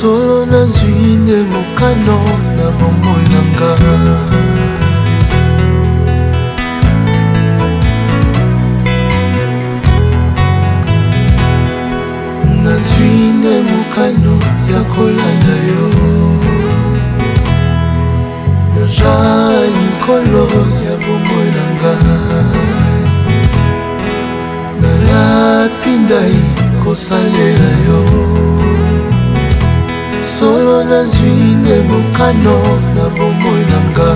solo nazwi nde mokano na bomoi na nga nazwi nde mokano ya kolanda yo ja likolo ya bomoi na nga nalapindai kosalela yo solo nazwi nde mokano na bomoi na nga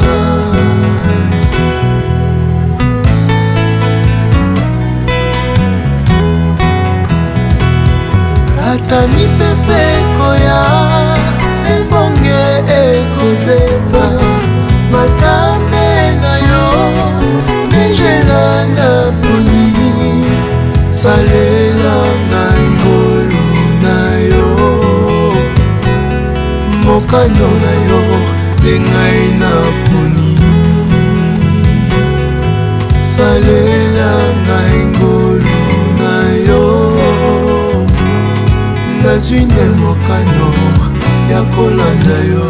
ata mipepe ekoya ebonge ekobepa matame na yo ndengelanga poni sale mano na yo mpe ngai naponi salela ngai ngolu na yo nazwi nde mokano ya kolanda yo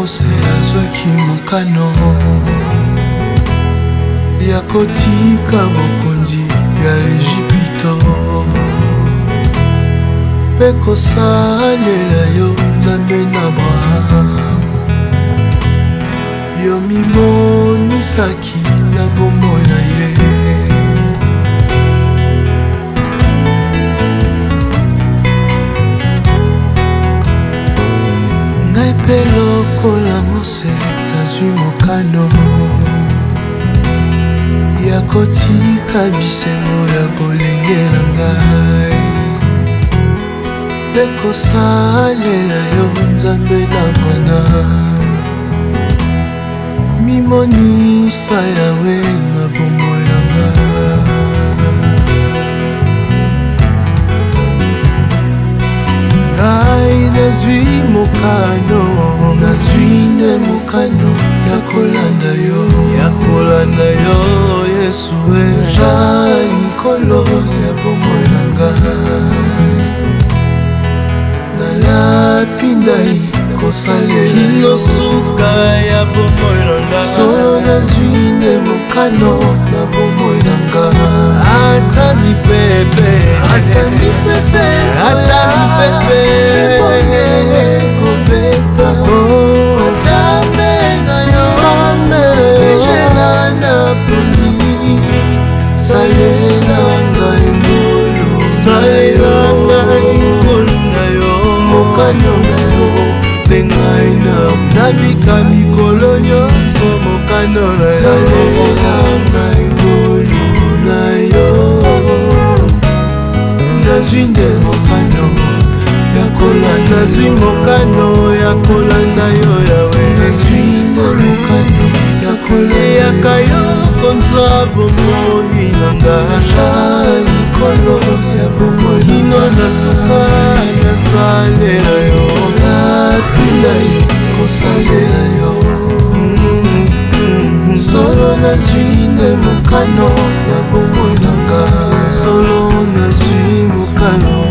mose azwaki mokano ya kotika bokonzi ya ejipito mpe kosalela yo nzambe na abrahamu yo mimonisaki na bomo chance nazwi mokano ya kotika bisengo ya bolenge na ngai mpe kosalela yo nzambe na mwana mimonisa yawe na bomoi ngai nazwi mokano nazwi nde mokano ya kolanda yo ya kolanda yo yesu e ja likolo ya bomoi na nga nalapi ndai kosalelakino suka ya bomoi na nga solo nazwi nde mokano na bomoi na nga ata mipepe ata mipepe ata mipepe naponi salela ngai ngolo salela ngai ngolo na yo mokano na yo mpe ngai na nabika mikolo nyonso mokano na yo salela ngai ngolo na yo nazwi nde mokano ya kolanda nazwi mokano ya kolanda yo yawe nazwi kaka likolo ya bongo lino nasuka nasalela yo napinda ye kosalela yo solo nazwi nde mokano na bongo elanga solo nazwi mokano